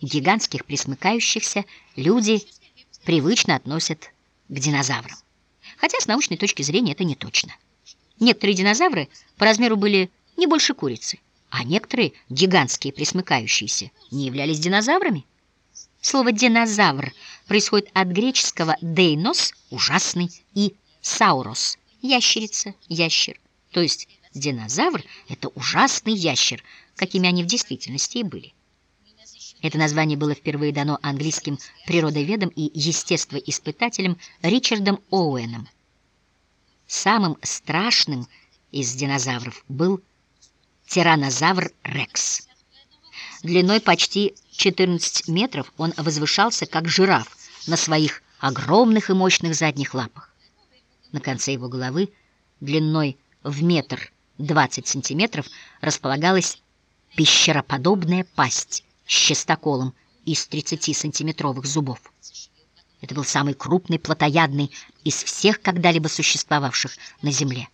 гигантских пресмыкающихся люди привычно относят к динозаврам. Хотя с научной точки зрения это не точно. Некоторые динозавры по размеру были не больше курицы, а некоторые, гигантские пресмыкающиеся, не являлись динозаврами. Слово «динозавр» происходит от греческого «дейнос» — ужасный и «саурос» — ящерица, ящер. То есть динозавр — это ужасный ящер, какими они в действительности и были. Это название было впервые дано английским природоведом и естествоиспытателем Ричардом Оуэном. Самым страшным из динозавров был тираннозавр Рекс. Длиной почти 14 метров он возвышался, как жираф, на своих огромных и мощных задних лапах. На конце его головы, длиной в метр 20 сантиметров, располагалась пещероподобная пасть с частоколом из 30-сантиметровых зубов. Это был самый крупный плотоядный из всех когда-либо существовавших на Земле.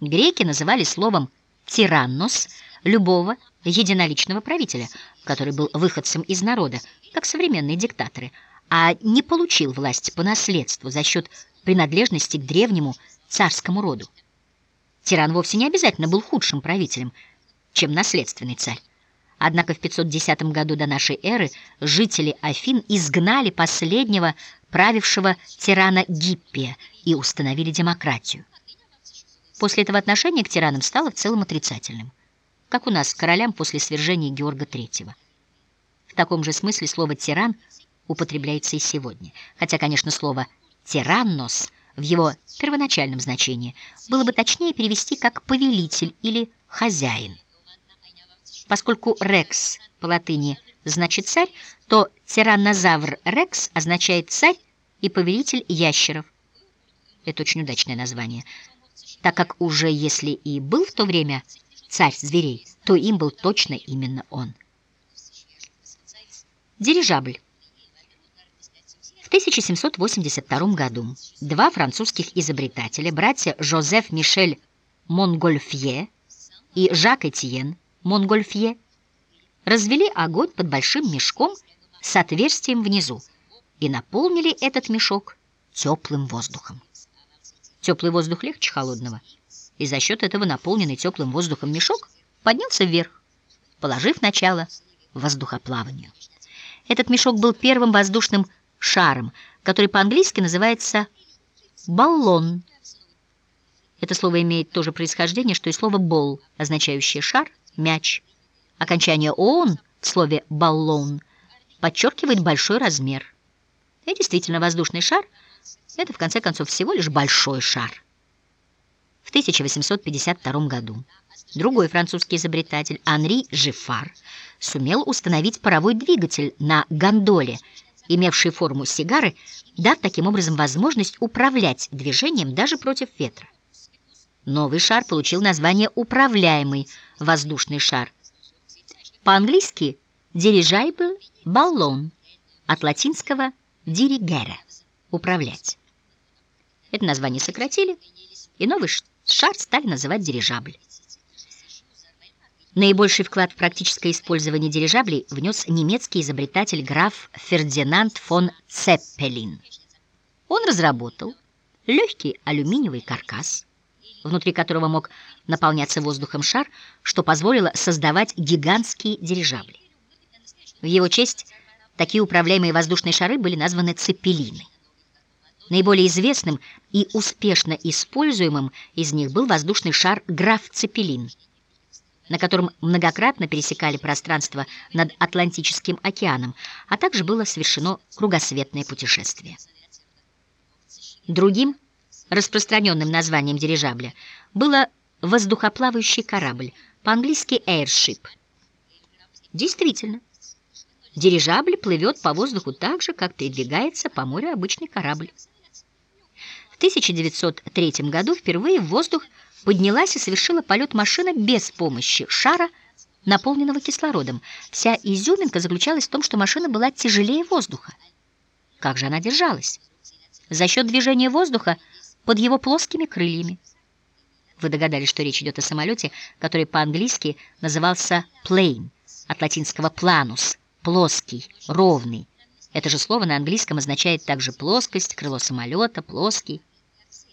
Греки называли словом «тираннос» любого единоличного правителя, который был выходцем из народа, как современные диктаторы, а не получил власть по наследству за счет принадлежности к древнему царскому роду. Тиран вовсе не обязательно был худшим правителем, чем наследственный царь. Однако в 510 году до нашей эры жители Афин изгнали последнего правившего тирана Гиппия и установили демократию. После этого отношение к тиранам стало в целом отрицательным, как у нас к королям после свержения Георга III. В таком же смысле слово «тиран» употребляется и сегодня, хотя, конечно, слово «тираннос» в его первоначальном значении было бы точнее перевести как «повелитель» или «хозяин». Поскольку «рекс» по латыни значит «царь», то тираннозавр «рекс» означает «царь» и «повелитель ящеров». Это очень удачное название, так как уже если и был в то время царь зверей, то им был точно именно он. Дирижабль. В 1782 году два французских изобретателя, братья Жозеф Мишель Монгольфье и Жак Этьен Монгольфье, развели огонь под большим мешком с отверстием внизу и наполнили этот мешок теплым воздухом. Теплый воздух легче холодного, и за счет этого наполненный теплым воздухом мешок поднялся вверх, положив начало воздухоплаванию. Этот мешок был первым воздушным шаром, который по-английски называется баллон. Это слово имеет то же происхождение, что и слово «бол», означающее «шар», мяч. Окончание «он» в слове «баллон» подчеркивает большой размер. И действительно, воздушный шар — это, в конце концов, всего лишь большой шар. В 1852 году другой французский изобретатель Анри Жифар сумел установить паровой двигатель на гондоле, имевший форму сигары, дав таким образом возможность управлять движением даже против ветра. Новый шар получил название «управляемый воздушный шар». По-английски «дирижайбл баллон» от латинского «диригера» — «управлять». Это название сократили, и новый шар стали называть дирижабль. Наибольший вклад в практическое использование дирижаблей внес немецкий изобретатель граф Фердинанд фон Цеппелин. Он разработал легкий алюминиевый каркас, внутри которого мог наполняться воздухом шар, что позволило создавать гигантские дирижабли. В его честь такие управляемые воздушные шары были названы цепелины. Наиболее известным и успешно используемым из них был воздушный шар «Граф Цепелин», на котором многократно пересекали пространство над Атлантическим океаном, а также было совершено кругосветное путешествие. Другим – Распространенным названием дирижабля было воздухоплавающий корабль, по-английски airship. Действительно, дирижабль плывет по воздуху так же, как передвигается по морю обычный корабль. В 1903 году впервые в воздух поднялась и совершила полет машина без помощи шара, наполненного кислородом. Вся изюминка заключалась в том, что машина была тяжелее воздуха. Как же она держалась? За счет движения воздуха под его плоскими крыльями. Вы догадались, что речь идет о самолете, который по-английски назывался «plane», от латинского «planus» — плоский, ровный. Это же слово на английском означает также плоскость, крыло самолета, плоский.